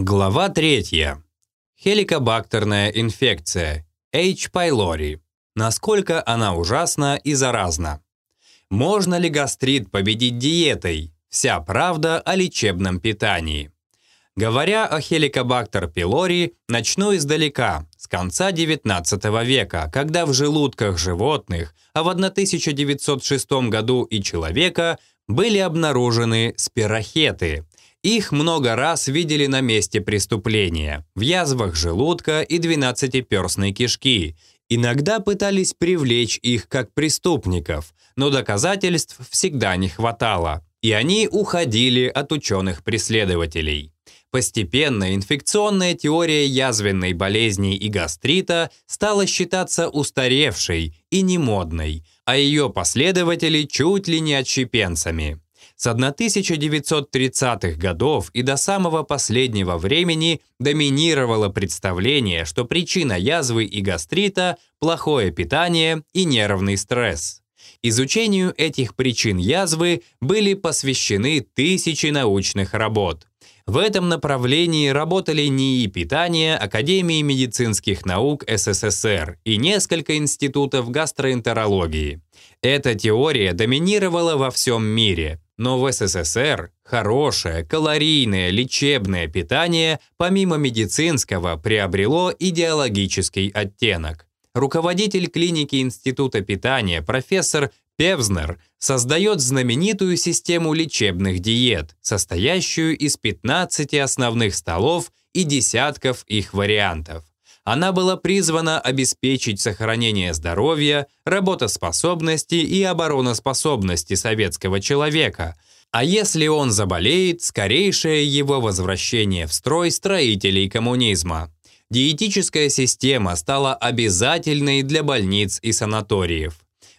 Глава 3. Хеликобактерная инфекция. H. pylori. Насколько она ужасна и заразна. Можно ли гастрит победить диетой? Вся правда о лечебном питании. Говоря о хеликобактер пилори, начну издалека, с конца XIX века, когда в желудках животных, а в 1906 году и человека, были обнаружены спирохеты – их много раз видели на месте преступления, в язвах желудка и двенадцатиперстной кишки. Иногда пытались привлечь их как преступников, но доказательств всегда не хватало, и они уходили от ученых-преследователей. Постепенно инфекционная теория язвенной болезни и гастрита стала считаться устаревшей и немодной, а ее последователи чуть ли не отщепенцами. С 1930-х годов и до самого последнего времени доминировало представление, что причина язвы и гастрита – плохое питание и нервный стресс. Изучению этих причин язвы были посвящены тысячи научных работ. В этом направлении работали НИИ питания Академии медицинских наук СССР и несколько институтов гастроэнтерологии. Эта теория доминировала во всем мире – но в СССР хорошее, калорийное, лечебное питание помимо медицинского приобрело идеологический оттенок. Руководитель клиники Института питания профессор Певзнер создает знаменитую систему лечебных диет, состоящую из 15 основных столов и десятков их вариантов. Она была призвана обеспечить сохранение здоровья, работоспособности и обороноспособности советского человека, а если он заболеет, скорейшее его возвращение в строй строителей коммунизма. Диетическая система стала обязательной для больниц и санаториев.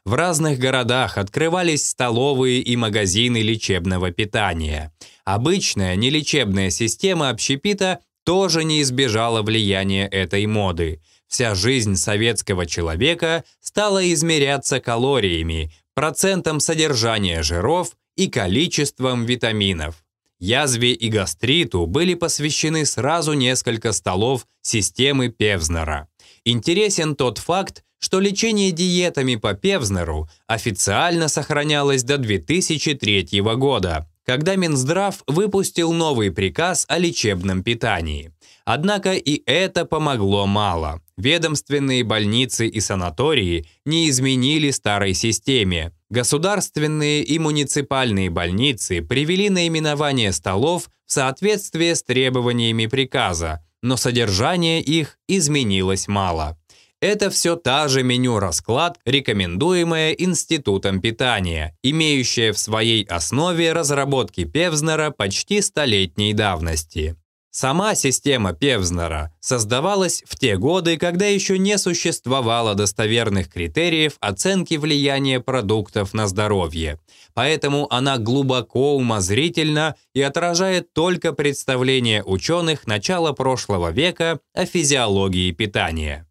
В разных городах открывались столовые и магазины лечебного питания. Обычная нелечебная система общепита тоже не избежала влияния этой моды. Вся жизнь советского человека стала измеряться калориями, процентом содержания жиров и количеством витаминов. Язве и гастриту были посвящены сразу несколько столов системы Певзнера. Интересен тот факт, что лечение диетами по Певзнеру официально сохранялось до 2003 года, когда Минздрав выпустил новый приказ о лечебном питании. Однако и это помогло мало. Ведомственные больницы и санатории не изменили старой системе. Государственные и муниципальные больницы привели наименование столов в соответствие с требованиями приказа, но содержание их изменилось мало. Это все та же меню-расклад, рекомендуемая Институтом питания, имеющая в своей основе разработки Певзнера почти столетней давности. Сама система Певзнера создавалась в те годы, когда еще не существовало достоверных критериев оценки влияния продуктов на здоровье. Поэтому она глубоко умозрительна и отражает только представления ученых начала прошлого века о физиологии питания.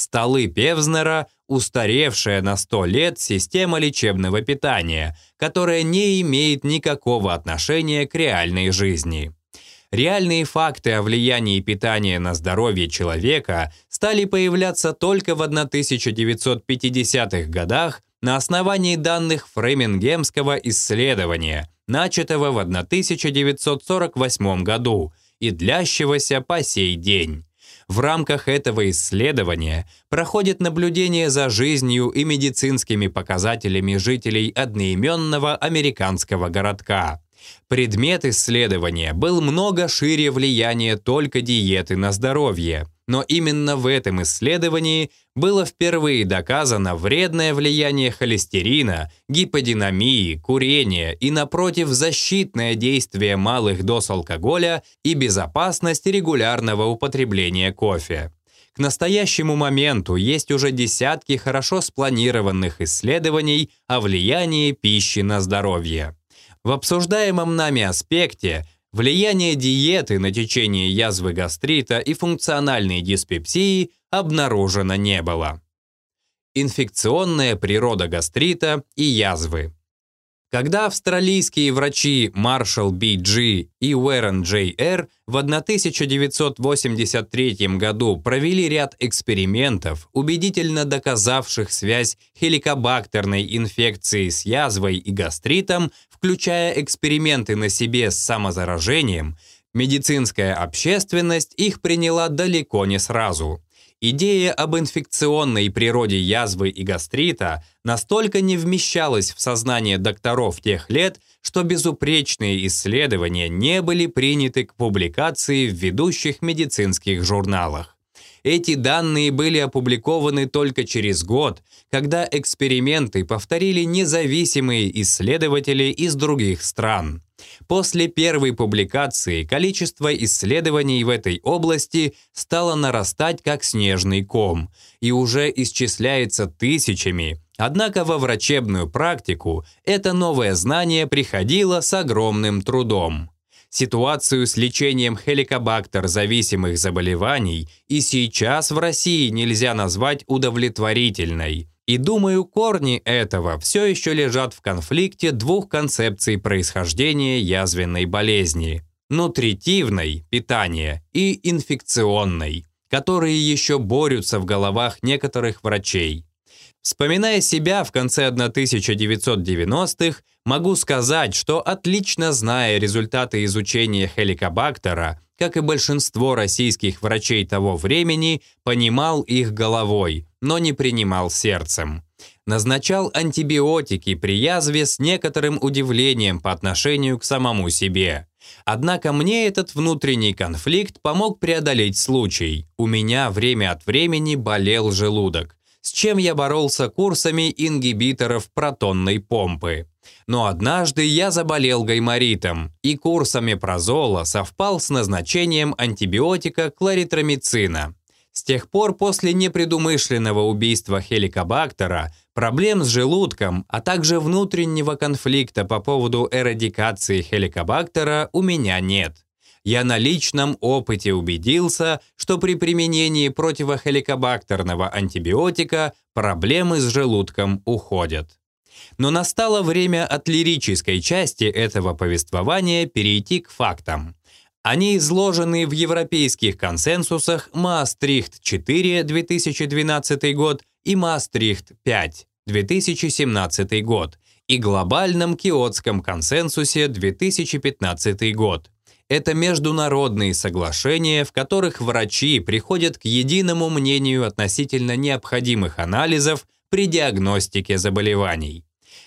Столы Певзнера – устаревшая на 100 лет система лечебного питания, которая не имеет никакого отношения к реальной жизни. Реальные факты о влиянии питания на здоровье человека стали появляться только в 1950-х годах на основании данных Фремингемского исследования, начатого в 1948 году и длящегося по сей день. В рамках этого исследования проходит наблюдение за жизнью и медицинскими показателями жителей одноименного американского городка. Предмет исследования был много шире влияния только диеты на здоровье. Но именно в этом исследовании было впервые доказано вредное влияние холестерина, гиподинамии, курения и, напротив, защитное действие малых доз алкоголя и безопасность регулярного употребления кофе. К настоящему моменту есть уже десятки хорошо спланированных исследований о влиянии пищи на здоровье. В обсуждаемом нами аспекте влияние диеты на течение язвы гастрита и функциональной диспепсии обнаружено не было. Инфекционная природа гастрита и язвы. Когда австралийские врачи Маршал Би Джи и Уэрон Джей Р в 1983 году провели ряд экспериментов, убедительно доказавших связь хеликобактерной инфекции с язвой и гастритом, включая эксперименты на себе с самозаражением, медицинская общественность их приняла далеко не сразу. Идея об инфекционной природе язвы и гастрита настолько не вмещалась в сознание докторов тех лет, что безупречные исследования не были приняты к публикации в ведущих медицинских журналах. Эти данные были опубликованы только через год, когда эксперименты повторили независимые исследователи из других стран. После первой публикации количество исследований в этой области стало нарастать как снежный ком и уже исчисляется тысячами. Однако во врачебную практику это новое знание приходило с огромным трудом. Ситуацию с лечением хеликобактер-зависимых заболеваний и сейчас в России нельзя назвать удовлетворительной. И думаю, корни этого все еще лежат в конфликте двух концепций происхождения язвенной болезни – нутритивной – питания и инфекционной, которые еще борются в головах некоторых врачей. Вспоминая себя в конце 1990-х, могу сказать, что отлично зная результаты изучения хеликобактера, как и большинство российских врачей того времени, понимал их головой, но не принимал сердцем. Назначал антибиотики при язве с некоторым удивлением по отношению к самому себе. Однако мне этот внутренний конфликт помог преодолеть случай. У меня время от времени болел желудок, с чем я боролся курсами ингибиторов протонной помпы. Но однажды я заболел гайморитом, и курс амепрозола совпал с назначением антибиотика кларитромицина. С тех пор после непредумышленного убийства хеликобактера, проблем с желудком, а также внутреннего конфликта по поводу эрадикации хеликобактера у меня нет. Я на личном опыте убедился, что при применении противохеликобактерного антибиотика проблемы с желудком уходят. Но настало время от лирической части этого повествования перейти к фактам. Они изложены в европейских консенсусах Маастрихт-4 2012 год и Маастрихт-5 2017 год и глобальном Киотском консенсусе 2015 год. Это международные соглашения, в которых врачи приходят к единому мнению относительно необходимых анализов при диагностике заболеваний.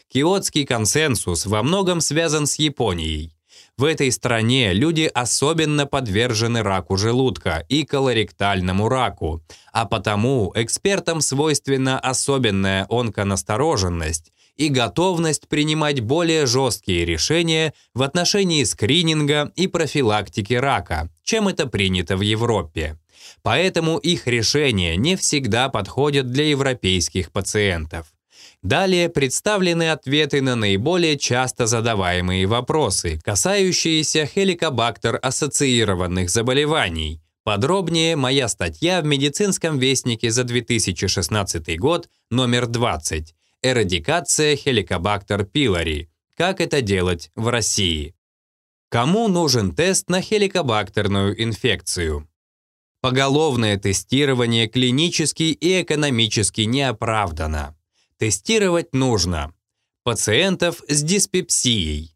Киотский консенсус во многом связан с Японией. В этой стране люди особенно подвержены раку желудка и колоректальному раку, а потому экспертам свойственна особенная онконастороженность и готовность принимать более жесткие решения в отношении скрининга и профилактики рака, чем это принято в Европе. Поэтому их решения не всегда подходят для европейских пациентов. Далее представлены ответы на наиболее часто задаваемые вопросы, касающиеся хеликобактер-ассоциированных заболеваний. Подробнее моя статья в медицинском вестнике за 2016 год, номер 20. Эрадикация хеликобактер пилори. Как это делать в России? Кому нужен тест на хеликобактерную инфекцию? Поголовное тестирование клинически и экономически не оправдано. Тестировать нужно пациентов с диспепсией,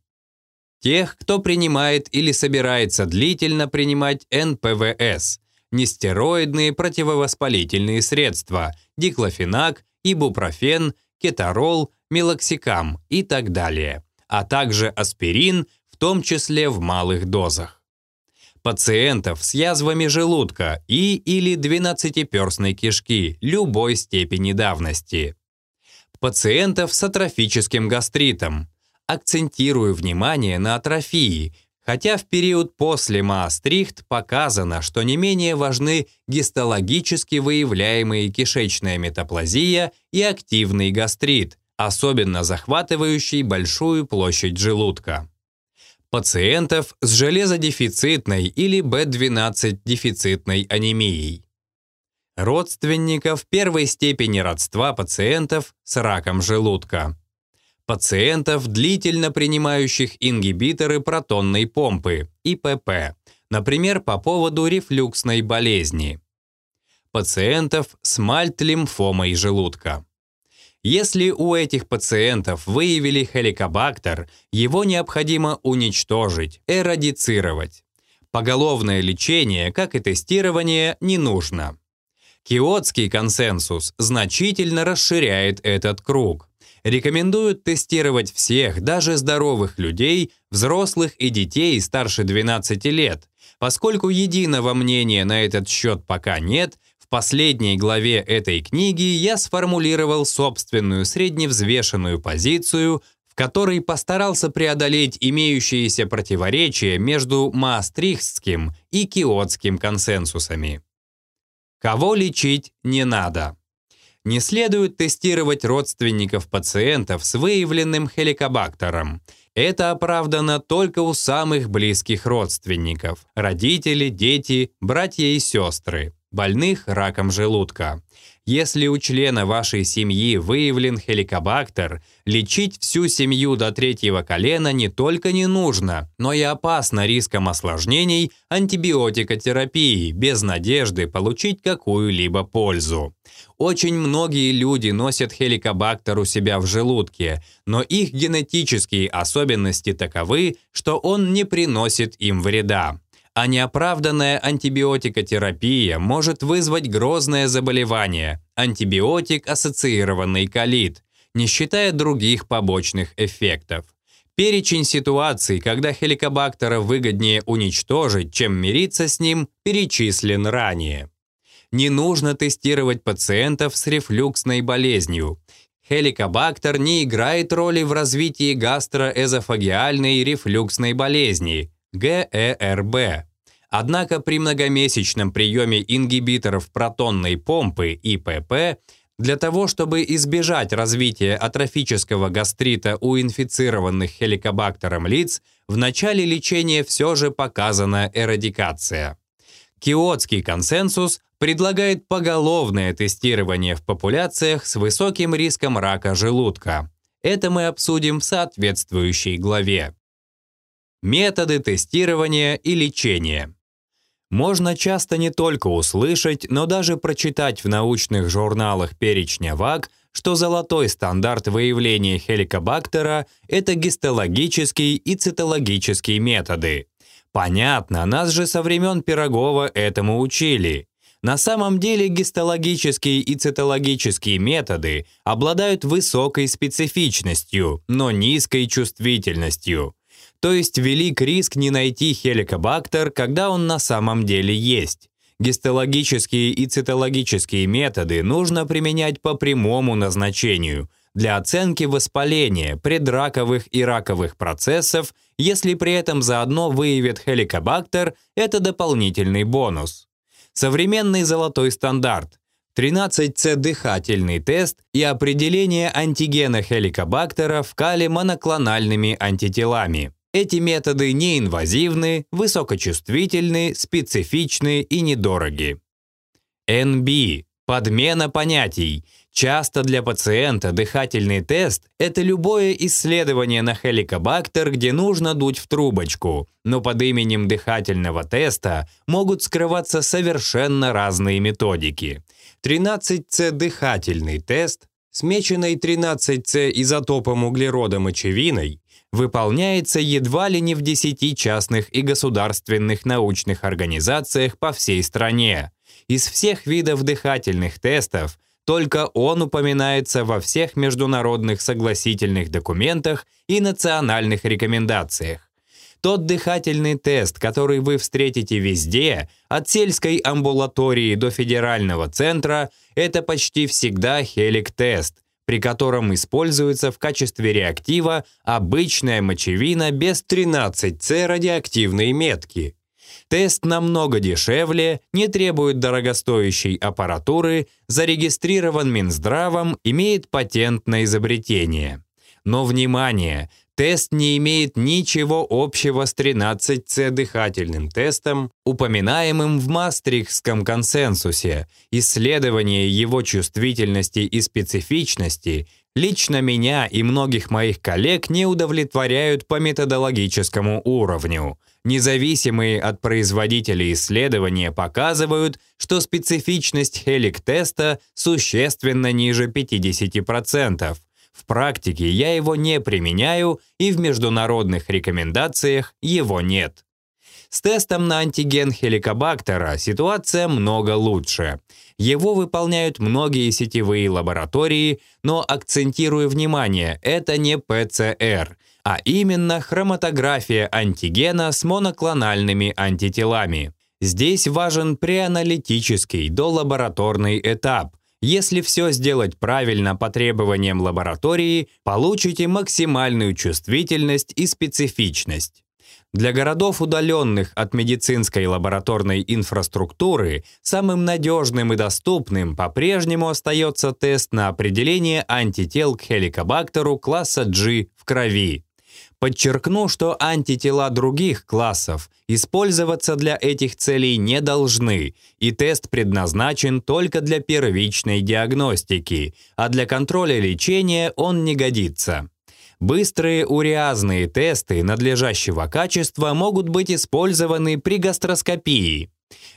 тех, кто принимает или собирается длительно принимать НПВС, нестероидные противовоспалительные средства, диклофенак, ибупрофен, кетарол, мелоксикам и так далее, а также аспирин, в том числе в малых дозах. Пациентов с язвами желудка и или двенадцатиперстной кишки любой степени давности пациентов с атрофическим гастритом. Акцентирую внимание на атрофии, хотя в период после Маастрихт показано, что не менее важны гистологически выявляемые кишечная метаплазия и активный гастрит, особенно захватывающий большую площадь желудка. Пациентов с железодефицитной или B12 дефицитной анемией родственников первой степени родства пациентов с раком желудка. пациентов, длительно принимающих ингибиторы протонной помпы, ИПП, например, по поводу рефлюксной болезни. Пациентов с мальт-лимфомой желудка. Если у этих пациентов выявили хеликобактер, его необходимо уничтожить, эрадицировать. Поголовное лечение, как и тестирование, не нужно. Киотский консенсус значительно расширяет этот круг. Рекомендуют тестировать всех, даже здоровых людей, взрослых и детей старше 12 лет. Поскольку единого мнения на этот счет пока нет, в последней главе этой книги я сформулировал собственную средневзвешенную позицию, в которой постарался преодолеть имеющиеся противоречия между Маастрихтским и Киотским консенсусами. Кого лечить не надо. Не следует тестировать родственников пациентов с выявленным хеликобактером. Это оправдано только у самых близких родственников – родители, дети, братья и сестры, больных раком желудка. Если у члена вашей семьи выявлен хеликобактер, лечить всю семью до третьего колена не только не нужно, но и опасно риском осложнений антибиотикотерапии без надежды получить какую-либо пользу. Очень многие люди носят хеликобактер у себя в желудке, но их генетические особенности таковы, что он не приносит им вреда а неоправданная антибиотикотерапия может вызвать грозное заболевание – антибиотик-ассоциированный колит, не считая других побочных эффектов. Перечень ситуаций, когда хеликобактера выгоднее уничтожить, чем мириться с ним, перечислен ранее. Не нужно тестировать пациентов с рефлюксной болезнью. Хеликобактер не играет роли в развитии гастроэзофагиальной рефлюксной болезни, ГЭРБ. Однако при многомесячном приеме ингибиторов протонной помпы ИПП для того, чтобы избежать развития атрофического гастрита у инфицированных хеликобактером лиц, в начале лечения все же показана эрадикация. Киотский консенсус предлагает поголовное тестирование в популяциях с высоким риском рака желудка. Это мы обсудим в соответствующей главе. Методы тестирования и лечения. Можно часто не только услышать, но даже прочитать в научных журналах перечня ВАГ, что золотой стандарт выявления хеликобактера – это гистологический и цитологические методы. Понятно, нас же со времен Пирогова этому учили. На самом деле гистологические и цитологические методы обладают высокой специфичностью, но низкой чувствительностью. То есть велик риск не найти хеликобактер, когда он на самом деле есть. Гистологические и цитологические методы нужно применять по прямому назначению для оценки воспаления, предраковых и раковых процессов, если при этом заодно выявят хеликобактер, это дополнительный бонус. Современный золотой стандарт 13C дыхательный тест и определение антигена хеликобактера в кале моноклональными антителами. Эти методы неинвазивны, высокочувствительны, специфичны и недороги. NB – подмена понятий. Часто для пациента дыхательный тест – это любое исследование на хеликобактер, где нужно дуть в трубочку, но под именем дыхательного теста могут скрываться совершенно разные методики. 13C дыхательный тест, смеченный 13C изотопом углерода мочевиной, выполняется едва ли не в 10 частных и государственных научных организациях по всей стране. Из всех видов дыхательных тестов только он упоминается во всех международных согласительных документах и национальных рекомендациях. Тот дыхательный тест, который вы встретите везде, от сельской амбулатории до федерального центра, это почти всегда хелик-тест, при котором используется в качестве реактива обычная мочевина без 13С радиоактивной метки. Тест намного дешевле, не требует дорогостоящей аппаратуры, зарегистрирован Минздравом, имеет патент на изобретение. Но, внимание, Тест не имеет ничего общего с 13С дыхательным тестом, упоминаемым в Мастрихтском консенсусе. Исследование его чувствительности и специфичности лично меня и многих моих коллег не удовлетворяют по методологическому уровню. Независимые от производителей исследования показывают, что специфичность хелик-теста существенно ниже 50%. В практике я его не применяю, и в международных рекомендациях его нет. С тестом на антиген хеликобактера ситуация много лучше. Его выполняют многие сетевые лаборатории, но акцентирую внимание, это не ПЦР, а именно хроматография антигена с моноклональными антителами. Здесь важен преаналитический долабораторный этап, если все сделать правильно по требованиям лаборатории, получите максимальную чувствительность и специфичность. Для городов, удаленных от медицинской лабораторной инфраструктуры, самым надежным и доступным по-прежнему остается тест на определение антител к хеликобактеру класса G в крови. Подчеркну, что антитела других классов использоваться для этих целей не должны, и тест предназначен только для первичной диагностики, а для контроля лечения он не годится. Быстрые уреазные тесты надлежащего качества могут быть использованы при гастроскопии.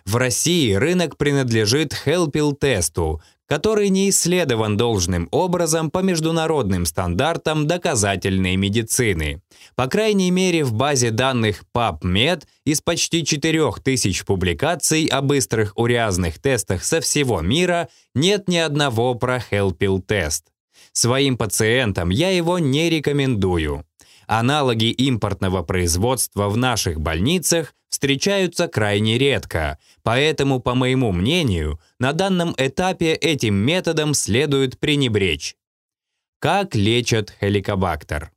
В России рынок принадлежит Хелпил-тесту, который не исследован должным образом по международным стандартам доказательной медицины. По крайней мере, в базе данных PubMed из почти 4000 публикаций о быстрых уреазных тестах со всего мира нет ни одного про Helpil-тест. Своим пациентам я его не рекомендую. Аналоги импортного производства в наших больницах встречаются крайне редко, поэтому, по моему мнению, на данном этапе этим методом следует пренебречь. Как лечат хеликобактер?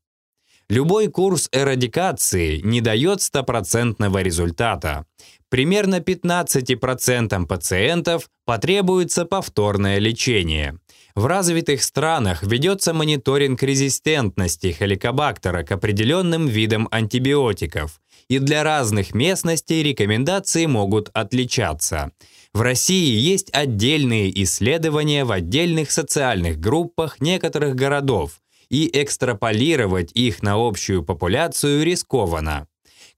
Любой курс эрадикации не дает стопроцентного результата. Примерно 15% пациентов потребуется повторное лечение. В развитых странах ведется мониторинг резистентности хеликобактера к определенным видам антибиотиков, и для разных местностей рекомендации могут отличаться. В России есть отдельные исследования в отдельных социальных группах некоторых городов, и экстраполировать их на общую популяцию рискованно.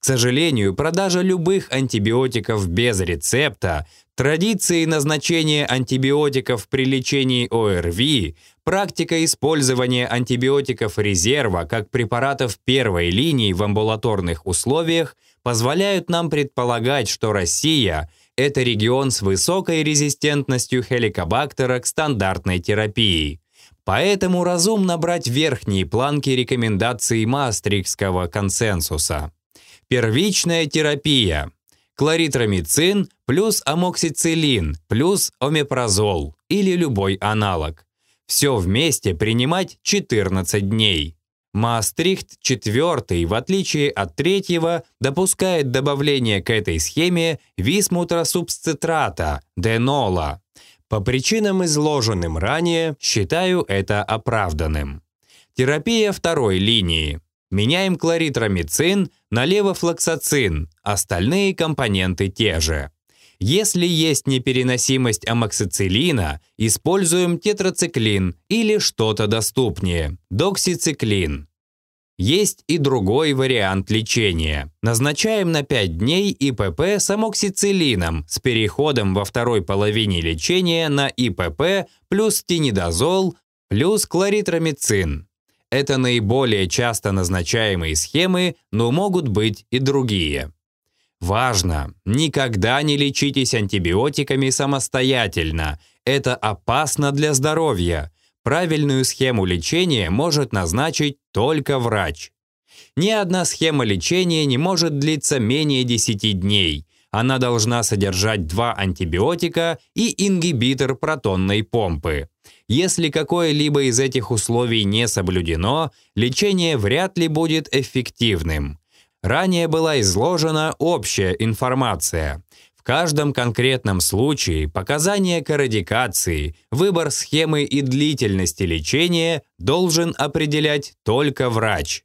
К сожалению, продажа любых антибиотиков без рецепта, традиции назначения антибиотиков при лечении ОРВИ, практика использования антибиотиков резерва как препаратов первой линии в амбулаторных условиях позволяют нам предполагать, что Россия – это регион с высокой резистентностью хеликобактера к стандартной терапии. Поэтому разумно брать верхние планки рекомендаций Маастрихтского консенсуса. Первичная терапия. Кларитромицин плюс амоксициллин плюс омепразол или любой аналог. Все вместе принимать 14 дней. Маастрихт 4, в отличие от третьего, допускает добавление к этой схеме висмутросубсцитрата, денола. По причинам, изложенным ранее, считаю это оправданным. Терапия второй линии. Меняем кларитромицин на левофлоксацин, остальные компоненты те же. Если есть непереносимость амоксициллина, используем тетрациклин или что-то доступнее – доксициклин. Есть и другой вариант лечения. Назначаем на 5 дней ИПП с амоксициллином с переходом во второй половине лечения на ИПП плюс тинидозол плюс кларитромицин. Это наиболее часто назначаемые схемы, но могут быть и другие. Важно, никогда не лечитесь антибиотиками самостоятельно. Это опасно для здоровья. Правильную схему лечения может назначить только врач. Ни одна схема лечения не может длиться менее 10 дней. Она должна содержать два антибиотика и ингибитор протонной помпы. Если какое-либо из этих условий не соблюдено, лечение вряд ли будет эффективным. Ранее была изложена общая информация. В каждом конкретном случае показания к эрадикации, выбор схемы и длительности лечения должен определять только врач.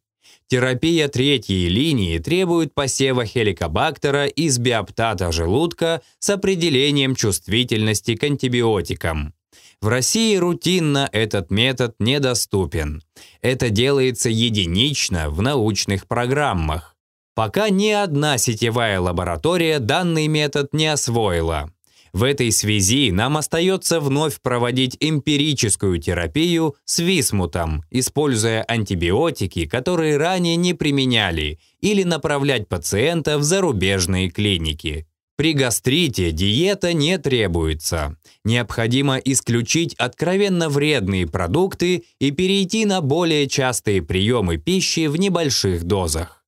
Терапия третьей линии требует посева хеликобактера из биоптата желудка с определением чувствительности к антибиотикам. В России рутинно этот метод недоступен. Это делается единично в научных программах. Пока ни одна сетевая лаборатория данный метод не освоила. В этой связи нам остается вновь проводить эмпирическую терапию с висмутом, используя антибиотики, которые ранее не применяли, или направлять пациента в зарубежные клиники. При гастрите диета не требуется. Необходимо исключить откровенно вредные продукты и перейти на более частые приемы пищи в небольших дозах.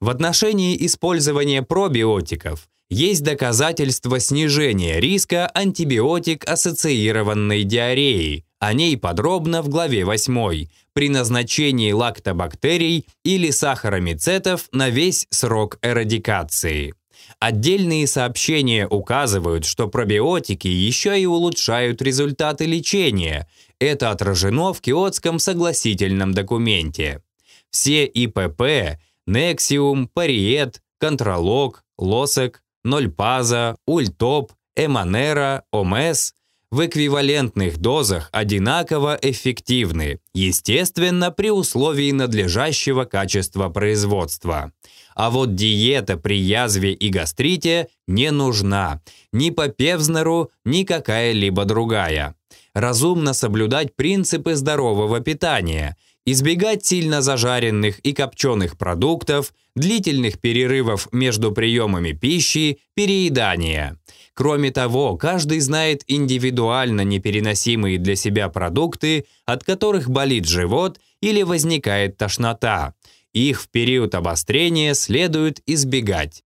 В отношении использования пробиотиков есть доказательства снижения риска антибиотик-ассоциированной диареи. О ней подробно в главе 8 при назначении лактобактерий или сахаромицетов на весь срок эрадикации. Отдельные сообщения указывают, что пробиотики еще и улучшают результаты лечения. Это отражено в Киотском согласительном документе. Все ИПП – Нексиум, Париет, Контролог, Лосек, Нольпаза, Ультоп, Эманера, Омес – в эквивалентных дозах одинаково эффективны, естественно, при условии надлежащего качества производства. А вот диета при язве и гастрите не нужна ни по Певзнеру, ни какая-либо другая. Разумно соблюдать принципы здорового питания, избегать сильно зажаренных и копченых продуктов, длительных перерывов между приемами пищи, переедания. Кроме того, каждый знает индивидуально непереносимые для себя продукты, от которых болит живот или возникает тошнота. Их в период обострения следует избегать.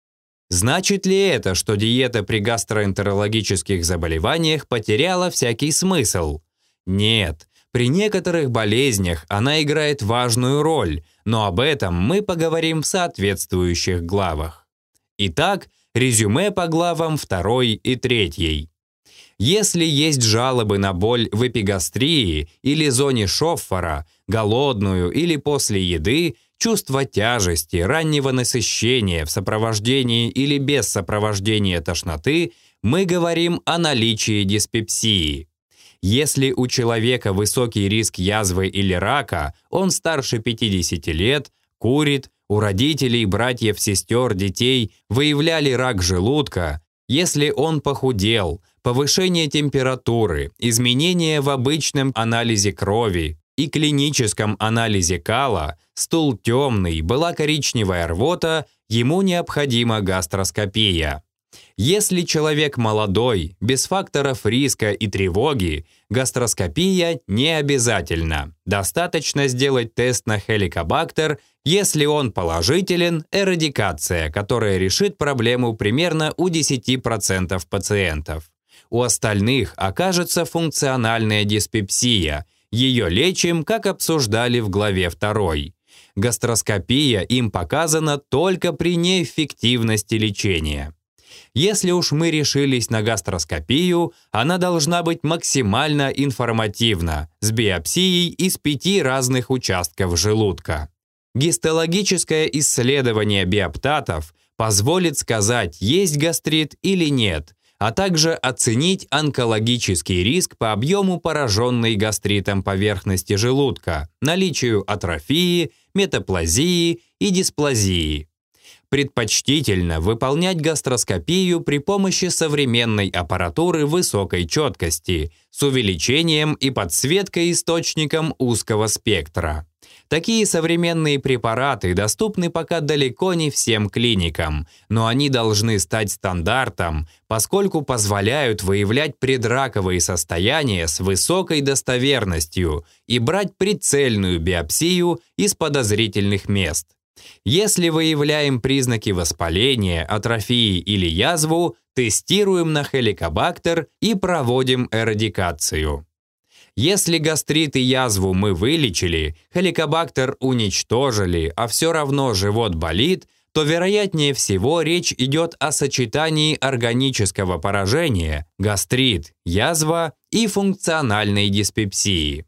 Значит ли это, что диета при гастроэнтерологических заболеваниях потеряла всякий смысл? Нет. При некоторых болезнях она играет важную роль, но об этом мы поговорим в соответствующих главах. Итак, резюме по главам 2 и 3. Если есть жалобы на боль в эпигастрии или зоне шоффора, голодную или после еды, чувство тяжести, раннего насыщения в сопровождении или без сопровождения тошноты, мы говорим о наличии диспепсии. Если у человека высокий риск язвы или рака, он старше 50 лет, курит, у родителей, братьев, сестер, детей выявляли рак желудка, если он похудел, повышение температуры, изменения в обычном анализе крови и клиническом анализе кала, стул темный, была коричневая рвота, ему необходима гастроскопия. Если человек молодой, без факторов риска и тревоги, гастроскопия не обязательна. Достаточно сделать тест на хеликобактер, если он положителен, эрадикация, которая решит проблему примерно у 10% пациентов. У остальных окажется функциональная диспепсия. Ее лечим, как обсуждали в главе 2. Гастроскопия им показана только при неэффективности лечения. Если уж мы решились на гастроскопию, она должна быть максимально информативна, с биопсией из пяти разных участков желудка. Гистологическое исследование биоптатов позволит сказать, есть гастрит или нет, а также оценить онкологический риск по объему пораженной гастритом поверхности желудка, наличию атрофии, метаплазии и дисплазии. Предпочтительно выполнять гастроскопию при помощи современной аппаратуры высокой четкости с увеличением и подсветкой источником узкого спектра. Такие современные препараты доступны пока далеко не всем клиникам, но они должны стать стандартом, поскольку позволяют выявлять предраковые состояния с высокой достоверностью и брать прицельную биопсию из подозрительных мест. Если выявляем признаки воспаления, атрофии или язву, тестируем на хеликобактер и проводим эрадикацию. Если гастрит и язву мы вылечили, хеликобактер уничтожили, а все равно живот болит, то вероятнее всего речь идет о сочетании органического поражения, гастрит, язва и функциональной диспепсии.